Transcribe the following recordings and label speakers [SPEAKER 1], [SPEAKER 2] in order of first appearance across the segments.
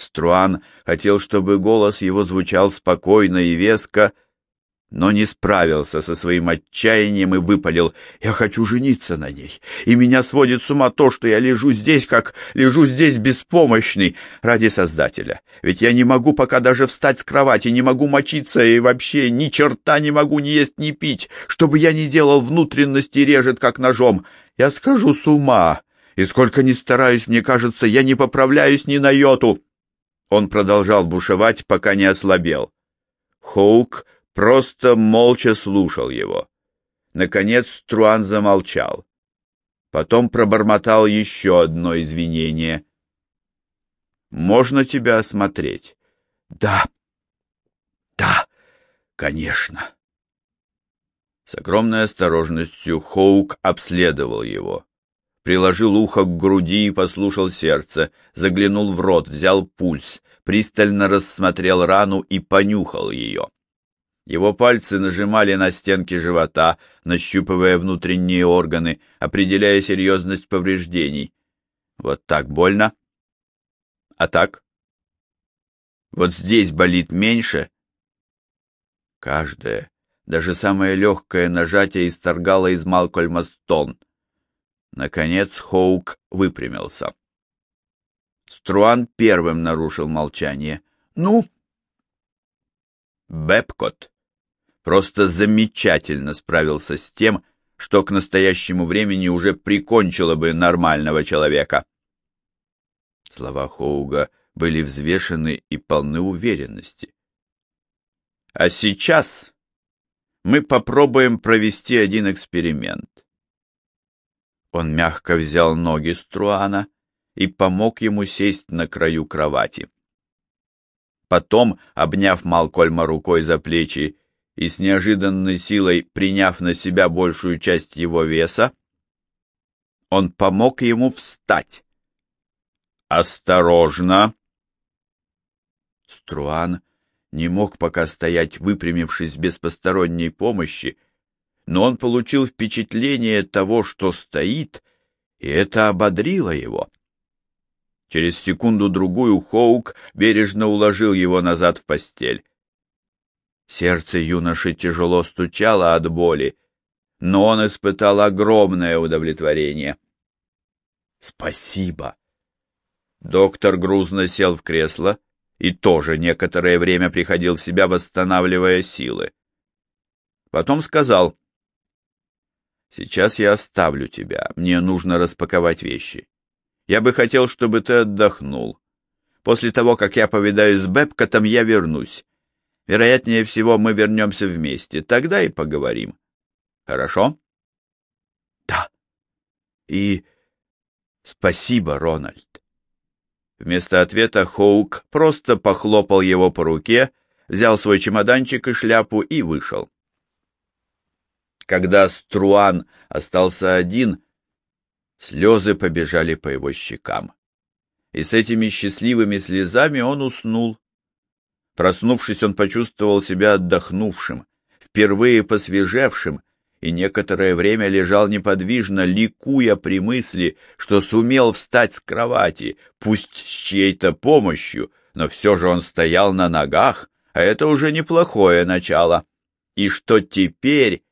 [SPEAKER 1] Струан хотел, чтобы голос его звучал спокойно и веско, но не справился со своим отчаянием и выпалил «Я хочу жениться на ней, и меня сводит с ума то, что я лежу здесь, как лежу здесь беспомощный ради Создателя. Ведь я не могу пока даже встать с кровати, не могу мочиться и вообще ни черта не могу ни есть, ни пить. Что бы я ни делал, внутренности режет, как ножом. Я схожу с ума, и сколько ни стараюсь, мне кажется, я не поправляюсь ни на йоту». Он продолжал бушевать, пока не ослабел. Хоук просто молча слушал его. Наконец Труан замолчал. Потом пробормотал еще одно извинение. «Можно тебя осмотреть?» «Да, да, конечно». С огромной осторожностью Хоук обследовал его. Приложил ухо к груди и послушал сердце, заглянул в рот, взял пульс, пристально рассмотрел рану и понюхал ее. Его пальцы нажимали на стенки живота, нащупывая внутренние органы, определяя серьезность повреждений. Вот так больно. А так? Вот здесь болит меньше. Каждое, даже самое легкое нажатие исторгало из Малкольма стон. Наконец Хоук выпрямился. Струан первым нарушил молчание. «Ну?» Бепкот просто замечательно справился с тем, что к настоящему времени уже прикончило бы нормального человека. Слова Хоуга были взвешены и полны уверенности. А сейчас мы попробуем провести один эксперимент. Он мягко взял ноги Струана и помог ему сесть на краю кровати. Потом, обняв Малкольма рукой за плечи и с неожиданной силой приняв на себя большую часть его веса, он помог ему встать. «Осторожно!» Струан не мог пока стоять, выпрямившись без посторонней помощи, но он получил впечатление того, что стоит, и это ободрило его. Через секунду-другую Хоук бережно уложил его назад в постель. Сердце юноши тяжело стучало от боли, но он испытал огромное удовлетворение. «Спасибо!» Доктор грузно сел в кресло и тоже некоторое время приходил в себя, восстанавливая силы. Потом сказал, «Сейчас я оставлю тебя, мне нужно распаковать вещи. Я бы хотел, чтобы ты отдохнул. После того, как я повидаюсь с Бэбкотом, я вернусь. Вероятнее всего, мы вернемся вместе. Тогда и поговорим. Хорошо? Да. И спасибо, Рональд. Вместо ответа Хоук просто похлопал его по руке, взял свой чемоданчик и шляпу и вышел. Когда Струан остался один, слезы побежали по его щекам. И с этими счастливыми слезами он уснул, Проснувшись, он почувствовал себя отдохнувшим, впервые посвежевшим, и некоторое время лежал неподвижно, ликуя при мысли, что сумел встать с кровати, пусть с чьей-то помощью, но все же он стоял на ногах, а это уже неплохое начало. И что теперь...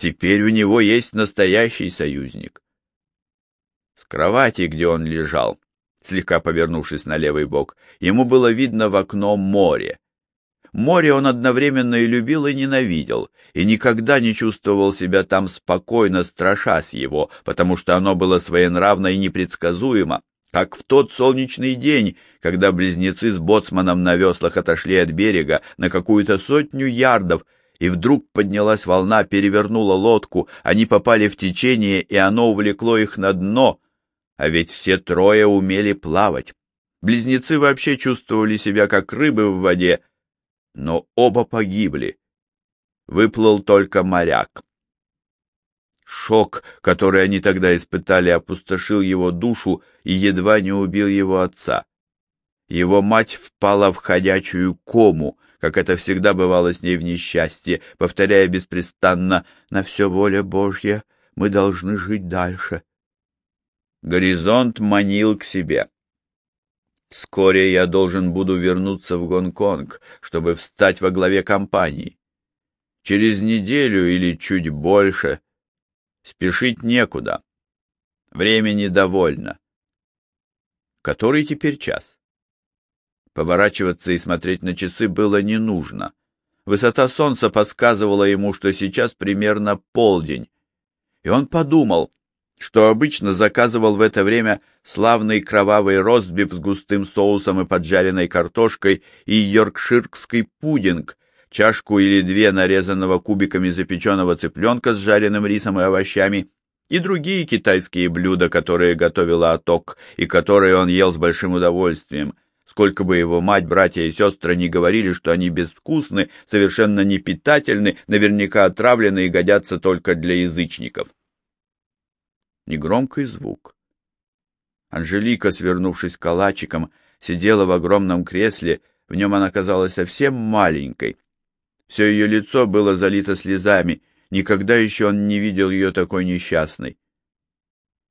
[SPEAKER 1] Теперь у него есть настоящий союзник. С кровати, где он лежал, слегка повернувшись на левый бок, ему было видно в окно море. Море он одновременно и любил, и ненавидел, и никогда не чувствовал себя там спокойно, страшась его, потому что оно было своенравно и непредсказуемо, как в тот солнечный день, когда близнецы с боцманом на веслах отошли от берега на какую-то сотню ярдов, и вдруг поднялась волна, перевернула лодку, они попали в течение, и оно увлекло их на дно — а ведь все трое умели плавать. Близнецы вообще чувствовали себя как рыбы в воде, но оба погибли. Выплыл только моряк. Шок, который они тогда испытали, опустошил его душу и едва не убил его отца. Его мать впала в ходячую кому, как это всегда бывало с ней в несчастье, повторяя беспрестанно «На все воля Божья, мы должны жить дальше». Горизонт манил к себе. Вскоре я должен буду вернуться в Гонконг, чтобы встать во главе компании. Через неделю или чуть больше. Спешить некуда. Времени довольно. Который теперь час? Поворачиваться и смотреть на часы было не нужно. Высота солнца подсказывала ему, что сейчас примерно полдень. И он подумал, что обычно заказывал в это время славный кровавый ростбиф с густым соусом и поджаренной картошкой и йоркширский пудинг, чашку или две нарезанного кубиками запеченного цыпленка с жареным рисом и овощами, и другие китайские блюда, которые готовила Аток и которые он ел с большим удовольствием, сколько бы его мать, братья и сестры не говорили, что они безвкусны, совершенно непитательны, наверняка отравлены и годятся только для язычников. Негромкий звук. Анжелика, свернувшись калачиком, сидела в огромном кресле, в нем она казалась совсем маленькой. Все ее лицо было залито слезами, никогда еще он не видел ее такой несчастной.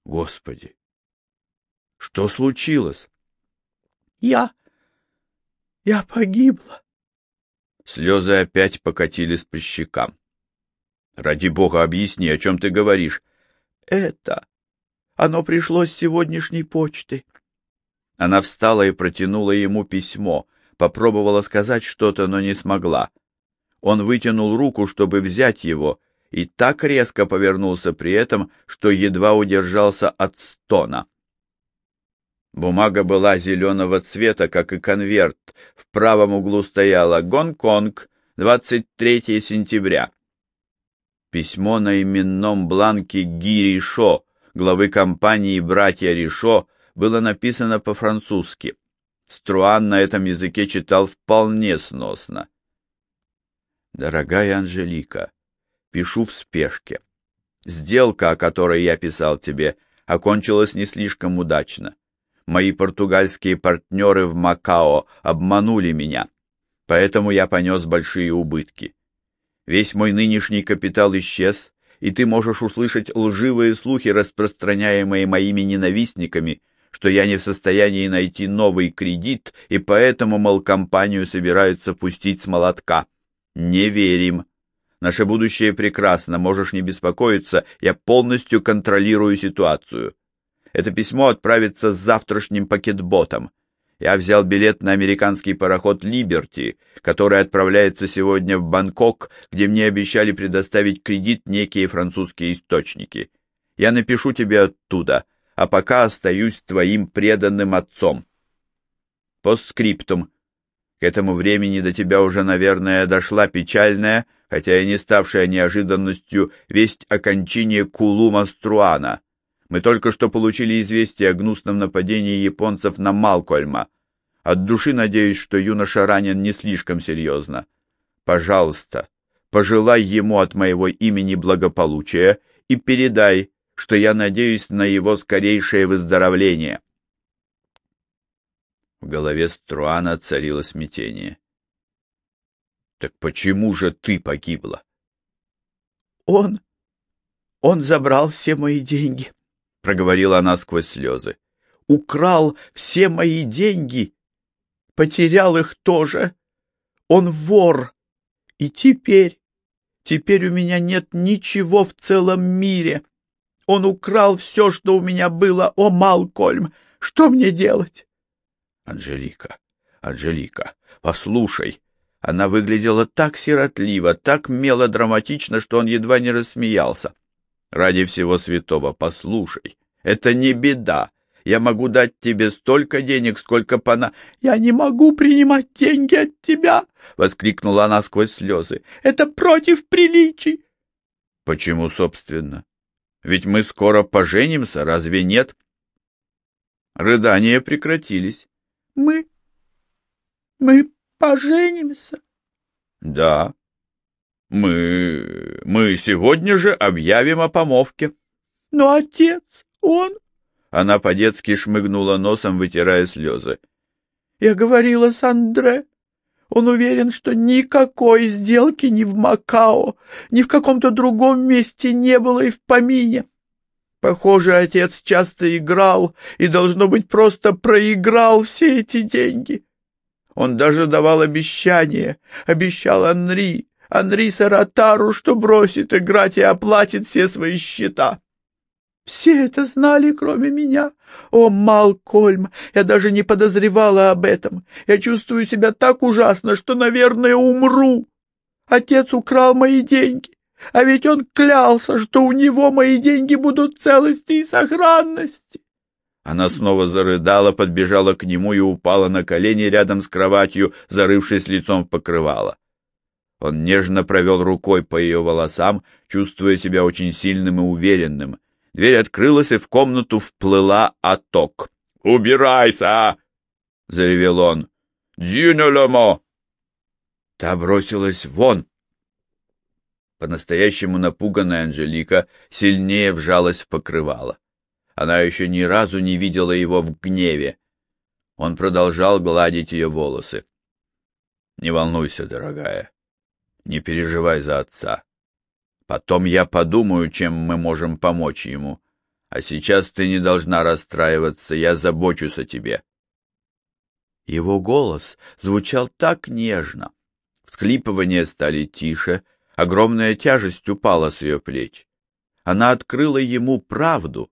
[SPEAKER 1] Господи! Что случилось?
[SPEAKER 2] Я... я погибла.
[SPEAKER 1] Слезы опять покатились по щекам. Ради бога, объясни, о чем ты говоришь.
[SPEAKER 2] Это... Оно пришло с сегодняшней почты.
[SPEAKER 1] Она встала и протянула ему письмо, попробовала сказать что-то, но не смогла. Он вытянул руку, чтобы взять его, и так резко повернулся при этом, что едва удержался от стона. Бумага была зеленого цвета, как и конверт. В правом углу стояла «Гонконг, 23 сентября». Письмо на именном бланке Ги Ришо, главы компании «Братья Ришо», было написано по-французски. Струан на этом языке читал вполне сносно. «Дорогая Анжелика, пишу в спешке. Сделка, о которой я писал тебе, окончилась не слишком удачно. Мои португальские партнеры в Макао обманули меня, поэтому я понес большие убытки. Весь мой нынешний капитал исчез, и ты можешь услышать лживые слухи, распространяемые моими ненавистниками, что я не в состоянии найти новый кредит, и поэтому, мол, компанию собираются пустить с молотка. Не верим. Наше будущее прекрасно, можешь не беспокоиться, я полностью контролирую ситуацию. Это письмо отправится с завтрашним пакетботом. Я взял билет на американский пароход «Либерти», который отправляется сегодня в Бангкок, где мне обещали предоставить кредит некие французские источники. Я напишу тебе оттуда, а пока остаюсь твоим преданным отцом. Постскриптум. К этому времени до тебя уже, наверное, дошла печальная, хотя и не ставшая неожиданностью, весть о кончине Кулу Маструана. Мы только что получили известие о гнусном нападении японцев на Малкольма. От души надеюсь, что юноша ранен не слишком серьезно. Пожалуйста, пожелай ему от моего имени благополучия и передай, что я надеюсь на его скорейшее выздоровление. В голове Струана царило смятение. Так почему же ты погибла?
[SPEAKER 2] Он... он забрал все мои деньги. — проговорила она сквозь слезы. «Украл все мои деньги, потерял их тоже. Он вор. И теперь, теперь у меня нет ничего в целом мире. Он украл все, что у меня было. О, Малкольм, что мне делать?»
[SPEAKER 1] «Анжелика, Анжелика, послушай». Она выглядела так сиротливо, так мелодраматично, что он едва не рассмеялся. Ради всего святого, послушай, это не беда. Я могу дать тебе столько денег, сколько пона...
[SPEAKER 2] — Я не могу принимать деньги от тебя! — воскликнула она сквозь слезы. — Это против приличий!
[SPEAKER 1] — Почему, собственно? Ведь мы скоро поженимся, разве нет? Рыдания прекратились.
[SPEAKER 2] — Мы... мы поженимся?
[SPEAKER 1] — Да, мы... мы сегодня же объявим о помолвке.
[SPEAKER 2] Но отец, он...
[SPEAKER 1] Она по-детски шмыгнула носом, вытирая слезы.
[SPEAKER 2] Я говорила с Андре. Он уверен, что никакой сделки ни в Макао, ни в каком-то другом месте не было и в помине. Похоже, отец часто играл и, должно быть, просто проиграл все эти деньги. Он даже давал обещание, обещал Анри, Анри Саратару, что бросит играть и оплатит все свои счета. Все это знали, кроме меня. О, Малкольм, я даже не подозревала об этом. Я чувствую себя так ужасно, что, наверное, умру. Отец украл мои деньги, а ведь он клялся, что у него мои деньги будут целости и сохранности.
[SPEAKER 1] Она снова зарыдала, подбежала к нему и упала на колени рядом с кроватью, зарывшись лицом в покрывало. Он нежно провел рукой по ее волосам, чувствуя себя очень сильным и уверенным. Дверь открылась, и в комнату вплыла Аток. «Убирайся!» — заревел он. «Дюнелемо!» Та бросилась вон. По-настоящему напуганная Анжелика сильнее вжалась в покрывало. Она еще ни разу не видела его в гневе. Он продолжал гладить ее волосы. «Не волнуйся, дорогая. Не переживай за отца. Потом я подумаю, чем мы можем помочь ему. А сейчас ты не должна расстраиваться, я забочусь о тебе. Его голос звучал так нежно. Всхлипывания стали тише, огромная тяжесть упала с ее плеч. Она открыла ему правду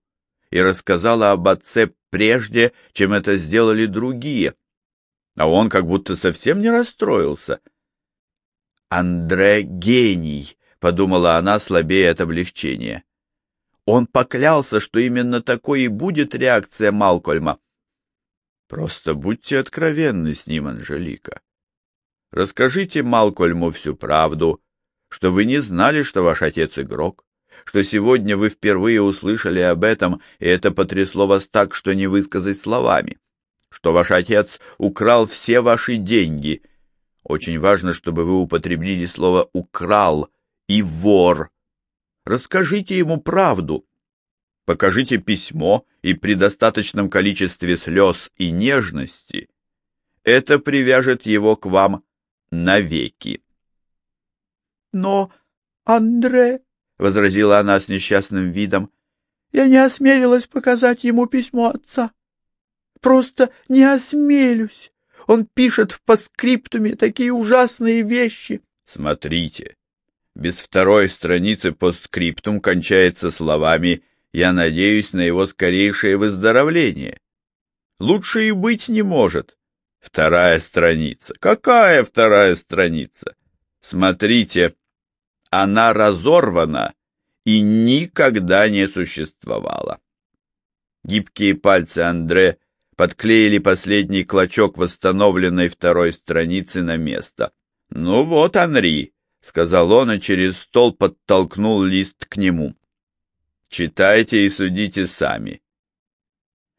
[SPEAKER 1] и рассказала об отце прежде, чем это сделали другие. А он как будто совсем не расстроился. Андре — гений, — подумала она, слабее от облегчения. Он поклялся, что именно такой и будет реакция Малкольма. Просто будьте откровенны с ним, Анжелика. Расскажите Малкольму всю правду, что вы не знали, что ваш отец игрок, что сегодня вы впервые услышали об этом, и это потрясло вас так, что не высказать словами, что ваш отец украл все ваши деньги. Очень важно, чтобы вы употребили слово «украл», и вор. Расскажите ему правду. Покажите письмо, и при достаточном количестве слез и нежности это привяжет его к вам навеки.
[SPEAKER 2] — Но, Андре, — возразила она с несчастным видом, — я не осмелилась показать ему письмо отца. Просто не осмелюсь. Он пишет в паскриптуме такие ужасные вещи.
[SPEAKER 1] — Смотрите, без второй страницы постскриптум кончается словами «Я надеюсь на его скорейшее выздоровление». Лучше и быть не может. Вторая страница. Какая вторая страница? Смотрите, она разорвана и никогда не существовала. Гибкие пальцы Андре подклеили последний клочок восстановленной второй страницы на место. Ну вот, Анри, — сказал он и через стол подтолкнул лист к нему. «Читайте и судите сами».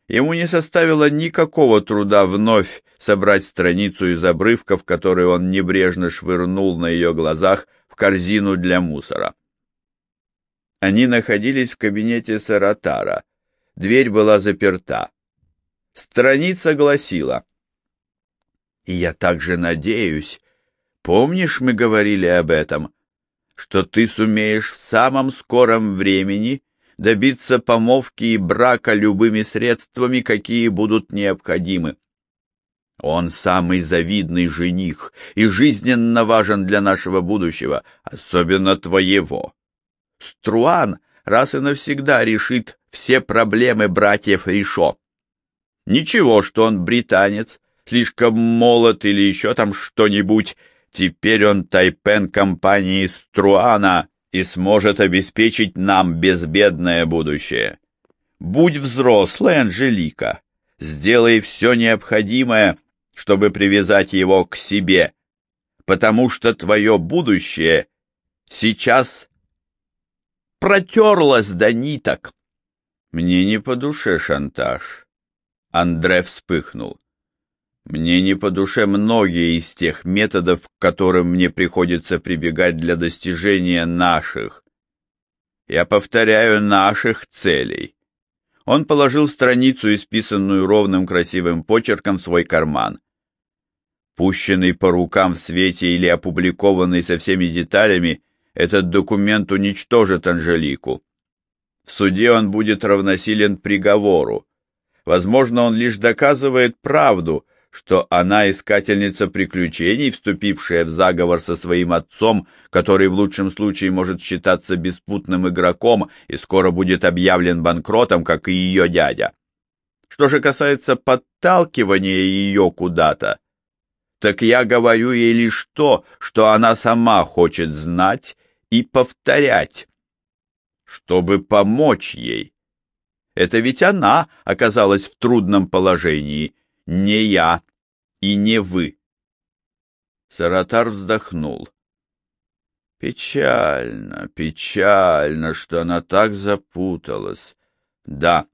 [SPEAKER 1] Ему не составило никакого труда вновь собрать страницу из обрывков, которые он небрежно швырнул на ее глазах в корзину для мусора. Они находились в кабинете Саратара. Дверь была заперта. Страница гласила «И я также надеюсь, Помнишь, мы говорили об этом, что ты сумеешь в самом скором времени добиться помовки и брака любыми средствами, какие будут необходимы. Он самый завидный жених и жизненно важен для нашего будущего, особенно твоего. Струан раз и навсегда решит все проблемы братьев Ришо. Ничего, что он британец, слишком молод или еще там что-нибудь, Теперь он тайпен компании Струана и сможет обеспечить нам безбедное будущее. Будь взрослой, Анжелика, сделай все необходимое, чтобы привязать его к себе, потому что твое будущее сейчас протерлось до ниток. Мне не по душе шантаж. Андре вспыхнул. Мне не по душе многие из тех методов, к которым мне приходится прибегать для достижения наших. Я повторяю, наших целей. Он положил страницу, исписанную ровным красивым почерком, в свой карман. Пущенный по рукам в свете или опубликованный со всеми деталями, этот документ уничтожит Анжелику. В суде он будет равносилен приговору. Возможно, он лишь доказывает правду, что она искательница приключений, вступившая в заговор со своим отцом, который в лучшем случае может считаться беспутным игроком и скоро будет объявлен банкротом, как и ее дядя. Что же касается подталкивания ее куда-то, так я говорю ей лишь то, что она сама хочет знать и повторять, чтобы помочь ей. Это ведь она оказалась в трудном положении, не я и не вы. Саратар вздохнул. Печально, печально, что она так запуталась. Да.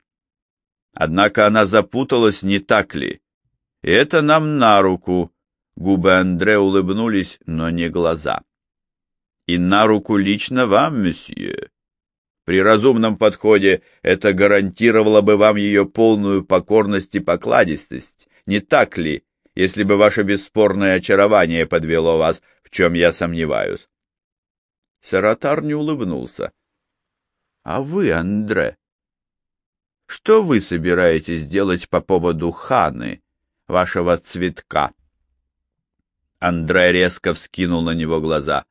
[SPEAKER 1] Однако она запуталась, не так ли? И это нам на руку. Губы Андре улыбнулись, но не глаза. И на руку лично вам, месье. При разумном подходе это гарантировало бы вам ее полную покорность и покладистость, не так ли, если бы ваше бесспорное очарование подвело вас, в чем я сомневаюсь? Саратар не улыбнулся. — А вы, Андре, что вы собираетесь делать по поводу Ханы, вашего цветка? Андре резко вскинул на него глаза.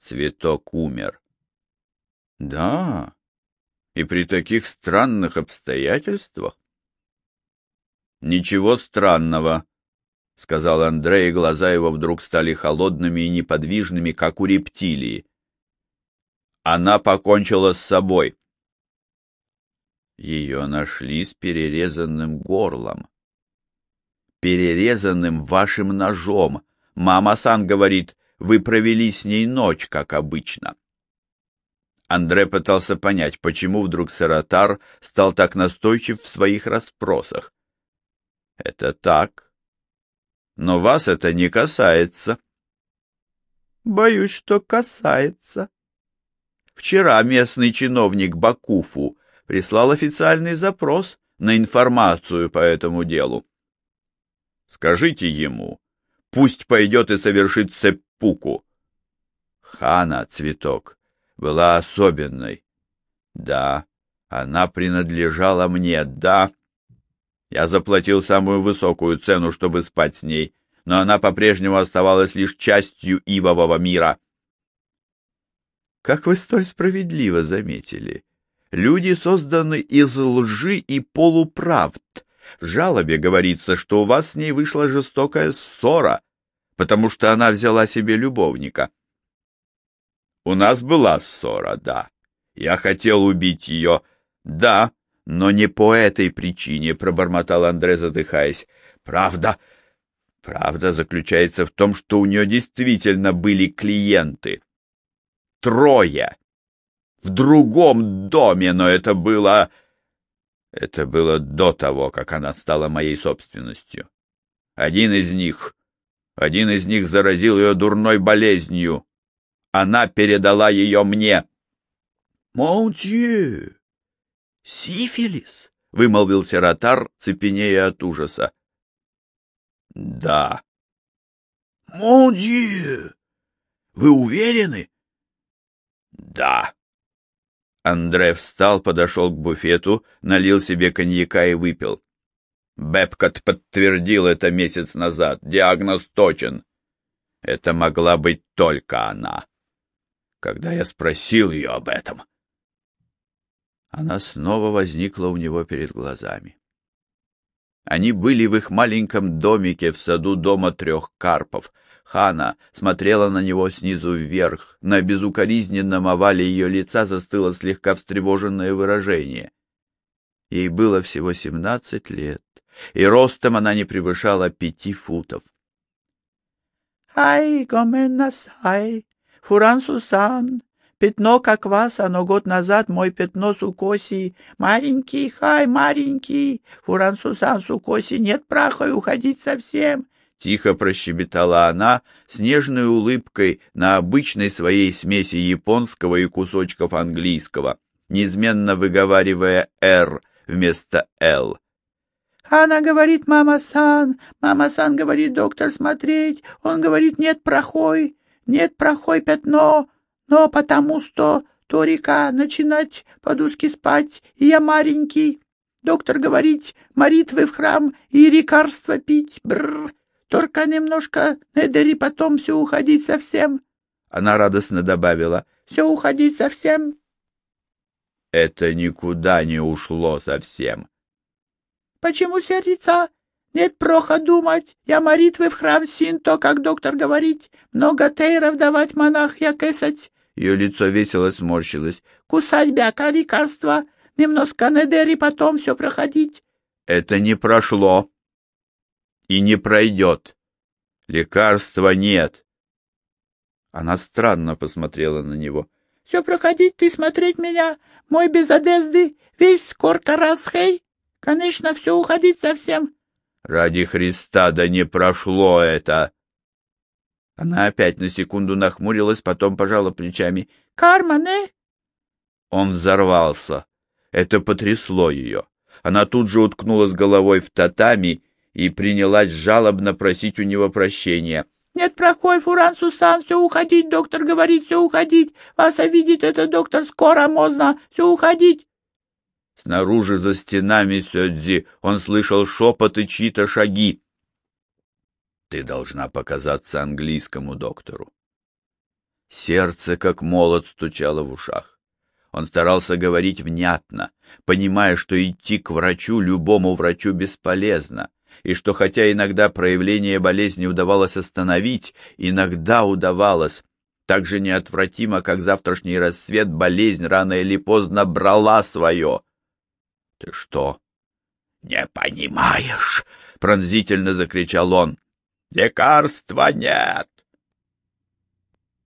[SPEAKER 1] Цветок умер. Да, и при таких странных обстоятельствах. Ничего странного, сказал Андрей, и глаза его вдруг стали холодными и неподвижными, как у рептилии. Она покончила с собой. Ее нашли с перерезанным горлом. Перерезанным вашим ножом. Мама-сан говорит, вы провели с ней ночь, как обычно. Андре пытался понять, почему вдруг Саратар стал так настойчив в своих расспросах. «Это так. Но вас это не касается». «Боюсь, что касается». Вчера местный чиновник Бакуфу прислал официальный запрос на информацию по этому делу. Скажите ему, пусть пойдет и совершит сеппуку. Хана, цветок, была особенной. Да, она принадлежала мне, да. Я заплатил самую высокую цену, чтобы спать с ней, но она по-прежнему оставалась лишь частью ивового мира. Как вы столь справедливо заметили, люди созданы из лжи и полуправд. В жалобе говорится, что у вас с ней вышла жестокая ссора, потому что она взяла себе любовника. У нас была ссора, да. Я хотел убить ее, да, но не по этой причине, — пробормотал Андре, задыхаясь. Правда, правда заключается в том, что у нее действительно были клиенты. Трое. В другом доме, но это было... Это было до того, как она стала моей собственностью. Один из них... Один из них заразил ее дурной болезнью. Она передала ее мне. — Монтью! Сифилис! — вымолвил Сиротар, цепенея от ужаса. — Да. — Монтью! Вы уверены? — Да. Андре встал, подошел к буфету, налил себе коньяка и выпил. Бепкот подтвердил это месяц назад. Диагноз точен. Это могла быть только она когда я спросил ее об этом. Она снова возникла у него перед глазами. Они были в их маленьком домике в саду дома трех карпов. Хана смотрела на него снизу вверх. На безукоризненном овале ее лица застыло слегка встревоженное выражение. Ей было всего семнадцать лет, и ростом она не превышала пяти футов. — Ай, гоменасай, Фуран Сусан, пятно как вас, оно год назад мой пятно сукоси. Маленький, хай, маленький, Фуран Сусан сукоси, нет праха уходить совсем. Тихо прощебетала она с нежной улыбкой на обычной своей смеси японского и кусочков английского, неизменно выговаривая «р» вместо «л». Она говорит, мама-сан, мама-сан говорит, доктор, смотреть. Он говорит, нет, прохой. Нет, прохой пятно, но потому что
[SPEAKER 2] Торика начинать подушки спать, и я маленький. Доктор говорит, молитвы в храм и лекарства пить. Бррр. Только немножко недери, потом все уходить совсем. Она радостно добавила. Все уходить совсем.
[SPEAKER 1] Это никуда не ушло совсем.
[SPEAKER 2] Почему сердится? Нет проха думать. Я молитвы в храм синто, как доктор говорит. Много тейров давать монах я кесать.
[SPEAKER 1] Ее лицо весело сморщилось.
[SPEAKER 2] Кусать бяка лекарства. Немножко недери, потом все проходить.
[SPEAKER 1] Это не прошло. И не пройдет. Лекарства нет. Она странно посмотрела на него.
[SPEAKER 2] — Все проходить ты смотреть меня, мой без одежды, весь скорка расхей. Конечно, все уходить совсем.
[SPEAKER 1] — Ради Христа, да не прошло это!
[SPEAKER 2] Она опять на секунду нахмурилась, потом пожала плечами. — Карма, не?
[SPEAKER 1] Он взорвался. Это потрясло ее. Она тут же уткнулась головой в татами и принялась жалобно просить у него прощения.
[SPEAKER 2] — Нет, прохой, Фуран Сусан, все уходить, доктор говорит, все уходить. Вас видит это доктор скоро, можно, все уходить.
[SPEAKER 1] Снаружи за стенами Сёдзи он слышал шепот и чьи-то шаги. — Ты должна показаться английскому доктору. Сердце, как молот, стучало в ушах. Он старался говорить внятно, понимая, что идти к врачу любому врачу бесполезно, и что хотя иногда проявление болезни удавалось остановить, иногда удавалось, так же неотвратимо, как завтрашний рассвет, болезнь рано или поздно брала свое. — Ты что? — Не понимаешь? — пронзительно закричал он. — Лекарства нет!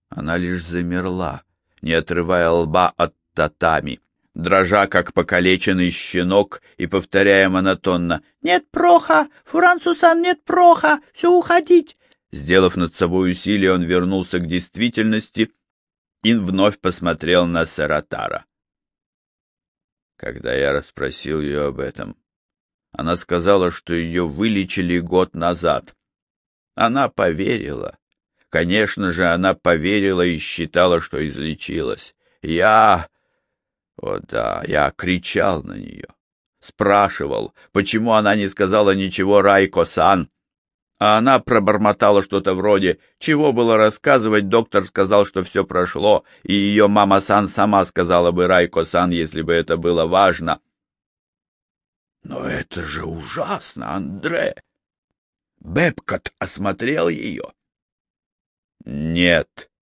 [SPEAKER 1] Она лишь замерла, не отрывая лба от татами, дрожа, как покалеченный щенок, и повторяя монотонно «Нет проха! Фурансусан, нет проха! Все уходить!» Сделав над собой усилие, он вернулся к действительности и вновь посмотрел на Саратара. Когда я расспросил ее об этом, она сказала, что ее вылечили год назад. Она поверила. Конечно же, она поверила и считала, что излечилась. Я... О да, я кричал на нее. Спрашивал, почему она не сказала ничего Райко-сан. А она пробормотала что-то вроде «Чего было рассказывать, доктор сказал, что все прошло, и ее мама-сан сама сказала бы Райко-сан, если бы это было важно». «Но это же ужасно, Андре!» Бепкот осмотрел ее. «Нет».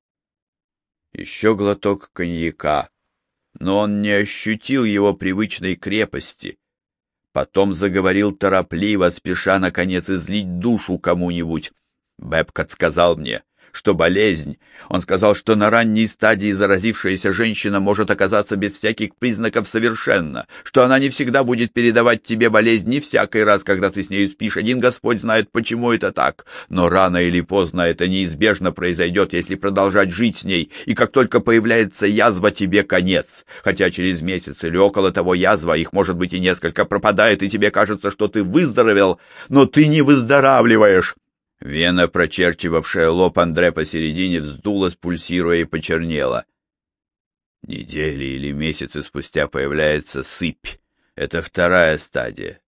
[SPEAKER 1] Еще глоток коньяка но он не ощутил его привычной крепости. Потом заговорил торопливо, спеша, наконец, излить душу кому-нибудь. Бэбкот сказал мне, что болезнь. Он сказал, что на ранней стадии заразившаяся женщина может оказаться без всяких признаков совершенно, что она не всегда будет передавать тебе болезнь не всякий раз, когда ты с нею спишь. Один Господь знает, почему это так. Но рано или поздно это неизбежно произойдет, если продолжать жить с ней, и как только появляется язва, тебе конец. Хотя через месяц или около того язва, их может быть и несколько, пропадает, и тебе кажется, что ты выздоровел, но ты не выздоравливаешь. Вена, прочерчивавшая лоб Андре посередине, вздулась, пульсируя и почернела. Недели или месяцы спустя появляется сыпь. Это вторая стадия.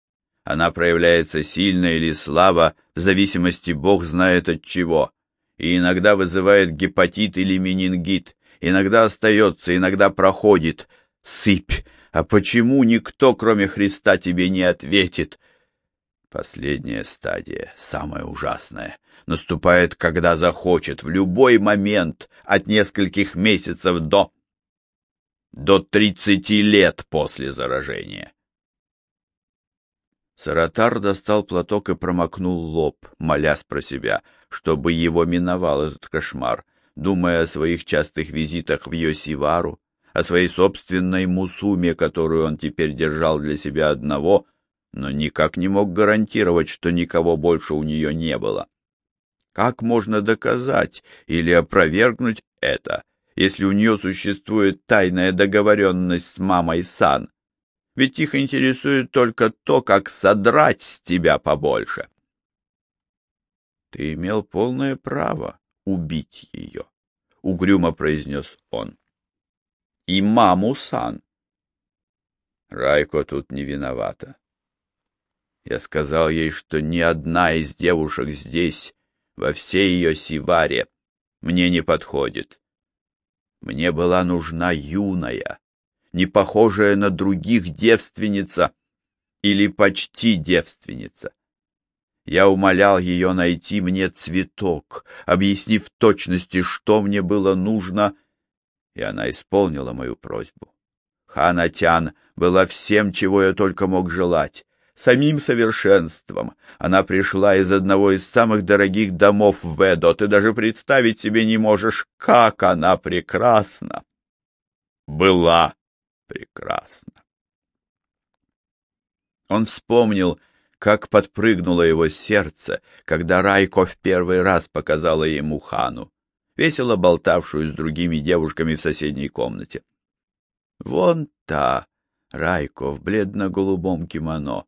[SPEAKER 1] Она проявляется сильно или слабо, в зависимости бог знает от чего, и иногда вызывает гепатит или менингит, иногда остается, иногда проходит. Сыпь! А почему никто, кроме Христа, тебе не ответит? Последняя стадия, самая ужасная, наступает, когда захочет, в любой момент, от нескольких месяцев до... до тридцати лет после заражения. Саратар достал платок и промокнул лоб, молясь про себя, чтобы его миновал этот кошмар, думая о своих частых визитах в Йосивару, о своей собственной мусуме, которую он теперь держал для себя одного — но никак не мог гарантировать, что никого больше у нее не было. Как можно доказать или опровергнуть это, если у нее существует тайная договоренность с мамой Сан? Ведь их интересует только то, как содрать с тебя побольше. Ты имел полное право убить ее, — угрюмо произнес он. и маму-сан. Райко тут не виновата. Я сказал ей, что ни одна из девушек здесь, во всей ее сиваре, мне не подходит. Мне была нужна юная, не похожая на других девственница или почти девственница. Я умолял ее найти мне цветок, объяснив в точности, что мне было нужно, и она исполнила мою просьбу. Ханатян была всем, чего я только мог желать, самим совершенством. Она пришла из одного из самых дорогих домов в Эдо. Ты даже представить себе не можешь, как она прекрасна. Была прекрасна. Он вспомнил, как подпрыгнуло его сердце, когда Райко в первый раз показала ему Хану, весело болтавшую с другими девушками в соседней комнате. Вон та, Райко в бледно-голубом кимоно.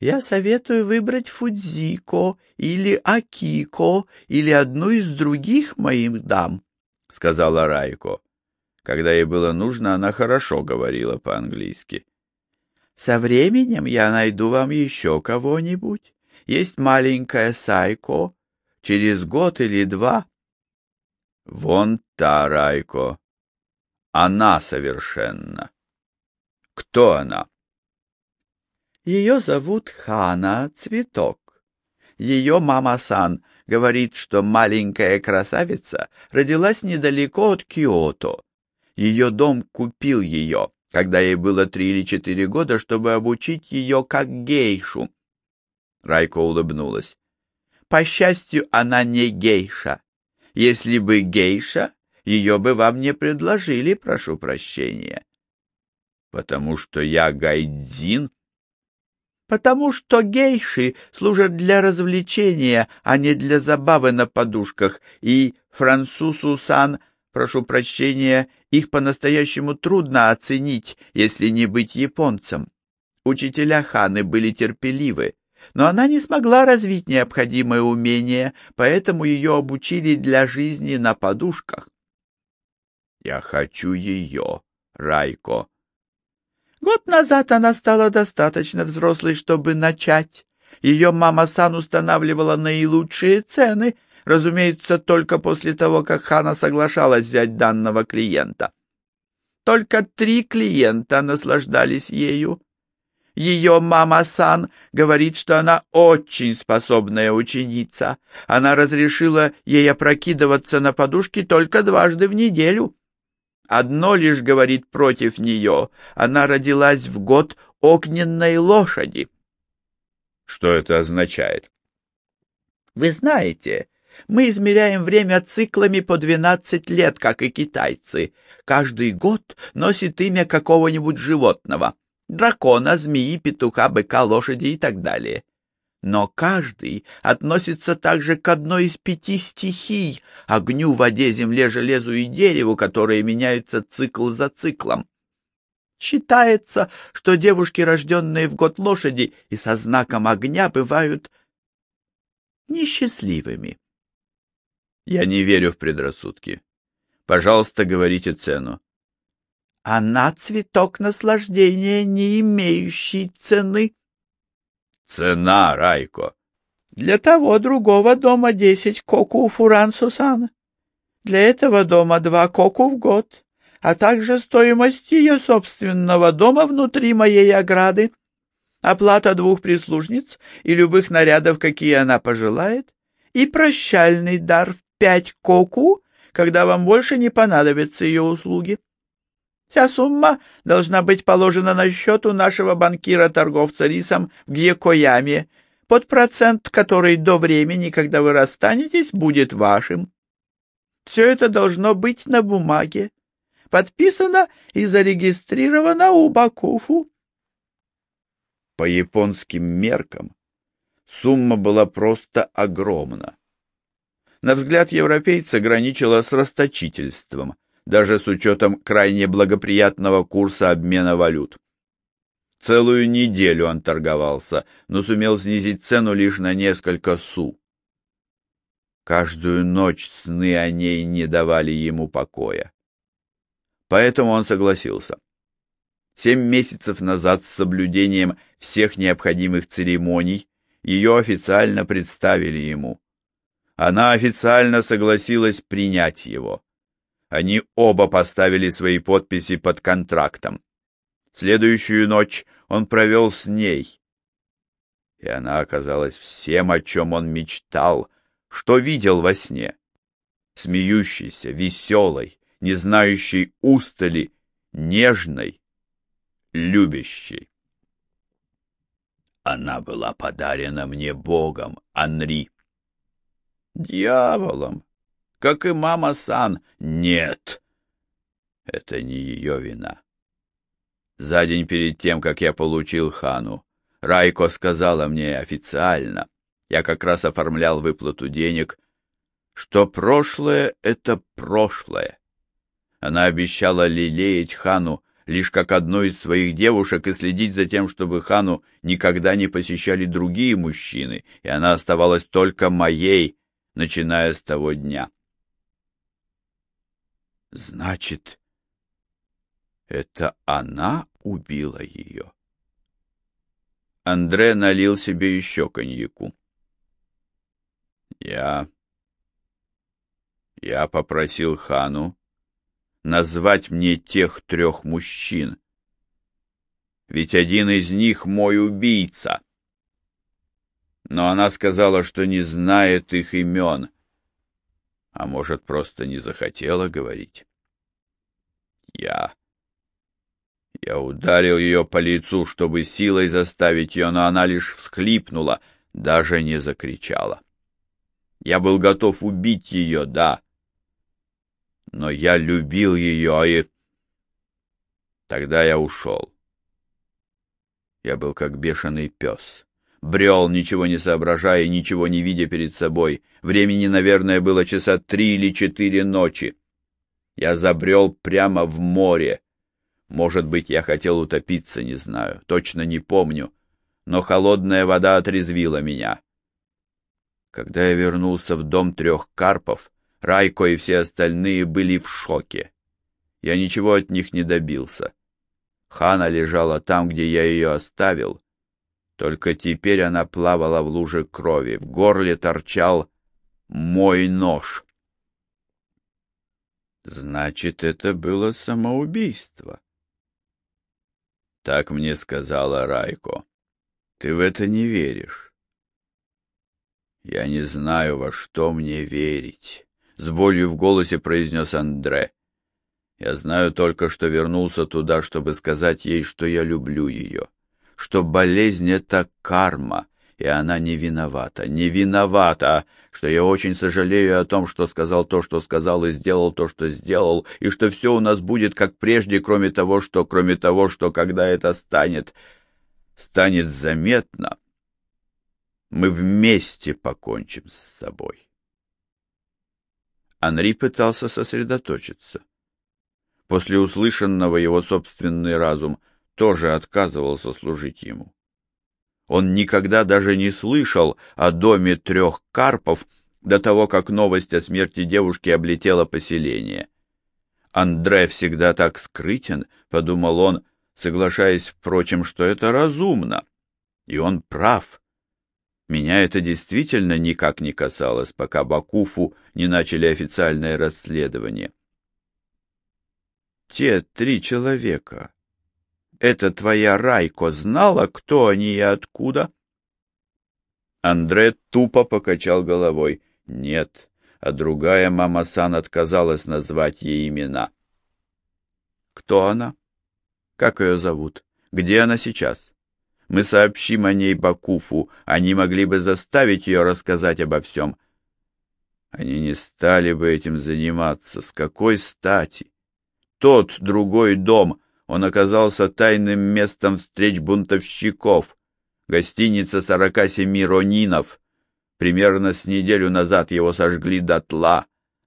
[SPEAKER 1] Я советую выбрать Фудзико или Акико или одну из других моих дам, — сказала Райко. Когда ей было нужно, она хорошо говорила по-английски. Со временем я найду вам еще кого-нибудь. Есть маленькая Сайко. Через год или два. Вон та Райко. Она совершенно. Кто она? Ее зовут Хана Цветок. Ее мама-сан говорит, что маленькая красавица родилась недалеко от Киото. Ее дом купил ее когда ей было три или четыре года, чтобы обучить ее как гейшу. Райко улыбнулась. По счастью, она не гейша. Если бы гейша, ее бы вам не предложили, прошу прощения. Потому что я гайдзин? Потому что гейши служат для развлечения, а не для забавы на подушках, и французу-сан прошу прощения, их по-настоящему трудно оценить, если не быть японцем. Учителя Ханы были терпеливы, но она не смогла развить необходимое умение, поэтому ее обучили для жизни на подушках. Я хочу ее, Райко. Год назад она стала достаточно взрослой, чтобы начать. Ее мама Сан устанавливала наилучшие цены, разумеется, только после того, как Хана соглашалась взять данного клиента. Только три клиента наслаждались ею. Ее мама-сан говорит, что она очень способная ученица. Она разрешила ей опрокидываться на подушке только дважды в неделю. Одно лишь говорит против нее. Она родилась в год огненной лошади. Что это означает? Вы знаете, мы измеряем время циклами по 12 лет, как и китайцы. Каждый год носит имя какого-нибудь животного. Дракона, змеи, петуха, быка, лошади и так далее. Но каждый относится также к одной из пяти стихий — огню, воде, земле, железу и дереву, которые меняются цикл за циклом. Считается, что девушки, рожденные в год лошади и со знаком огня, бывают несчастливыми. Я не верю в предрассудки. Пожалуйста, говорите цену. Она цветок наслаждения, не имеющий цены. Цена, Райко. Для того другого дома десять коку у Фуран-Сусана. Для этого дома два коку в год, а также стоимость ее собственного дома внутри моей ограды, оплата двух прислужниц и любых нарядов, какие она пожелает, и прощальный дар в пять коку, когда вам больше не понадобятся ее услуги. Вся сумма должна быть положена на счет у нашего банкира-торговца рисом в Гьекояме, под процент, который до времени, когда вы расстанетесь, будет вашим. Все это должно быть на бумаге, подписано и зарегистрировано у Бакуфу. По японским меркам сумма была просто огромна на взгляд европейца граничила с расточительством, даже с учетом крайне благоприятного курса обмена валют. Целую неделю он торговался, но сумел снизить цену лишь на несколько су. Каждую ночь сны о ней не давали ему покоя. поэтому он согласился. Семь месяцев назад с соблюдением всех необходимых церемоний ее официально представили ему. Она официально согласилась принять его. Они оба поставили свои подписи под контрактом. Следующую ночь он провел с ней. И она оказалась всем, о чем он мечтал, что видел во сне. Смеющейся, веселой, не знающей устали, нежной, любящей. Она была подарена мне Богом, Анри. Дьяволом, как и мама Сан. Нет, это не ее вина. За день перед тем, как я получил хану, Райко сказала мне официально, я как раз оформлял выплату денег, что прошлое — это прошлое. Она обещала лелеять хану лишь как одну из своих девушек и следить за тем, чтобы хану никогда не посещали другие мужчины, и она оставалась только моей, начиная с того дня. Значит, это она убила ее? Андре налил себе еще коньяку. Я... Я попросил хану назвать мне тех трех мужчин. Ведь один из них мой убийца. Но она сказала, что не знает их имен, а может, просто не захотела говорить. Я... Я ударил ее по лицу, чтобы силой заставить ее, но она лишь всхлипнула, даже не закричала. Я был готов убить ее, да, но я любил ее, и... Тогда я ушел. Я был как бешеный пес. Брел, ничего не соображая, ничего не видя перед собой. Времени, наверное, было часа три или четыре ночи. Я забрел прямо в море. Может быть, я хотел утопиться, не знаю, точно не помню. Но холодная вода отрезвила меня. Когда я вернулся в дом трех карпов, Райко и все остальные были в шоке. Я ничего от них не добился. Хана лежала там, где я ее оставил. Только теперь она плавала в луже крови. В горле торчал мой нож. Значит, это было самоубийство. Так мне сказала Райко. Ты в это не веришь. Я не знаю, во что мне верить. — с болью в голосе произнес Андре. «Я знаю только, что вернулся туда, чтобы сказать ей, что я люблю ее, что болезнь — это карма, и она не виновата, не виновата, что я очень сожалею о том, что сказал то, что сказал, и сделал то, что сделал, и что все у нас будет как прежде, кроме того, что, кроме того, что когда это станет, станет заметно, мы вместе покончим с собой. Анри пытался сосредоточиться. После услышанного его собственный разум тоже отказывался служить ему. Он никогда даже не слышал о доме трех карпов до того, как новость о смерти девушки облетела поселение. Андре всегда так скрытен, — подумал он, соглашаясь, впрочем, что это разумно. И он прав. Меня это действительно никак не касалось, пока Бакуфу не начали официальное расследование. Те три человека. Это твоя Райко знала, кто они и откуда? Андре тупо покачал головой. Нет, а другая мама-сан отказалась назвать ей имена. Кто она? Как ее зовут? Где она сейчас? Мы сообщим о ней Бакуфу, они могли бы заставить ее рассказать обо всем. Они не стали бы этим заниматься. С какой стати? Тот другой дом, он оказался тайным местом встреч бунтовщиков. Гостиница сорока семи ронинов. Примерно с неделю назад его сожгли дотла,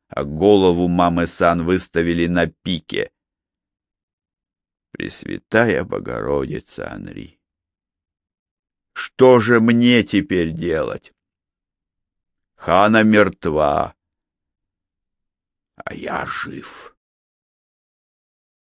[SPEAKER 1] а голову мамы Сан выставили на пике. Пресвятая Богородица, Анри! Что же мне теперь делать? Хана мертва, а я жив.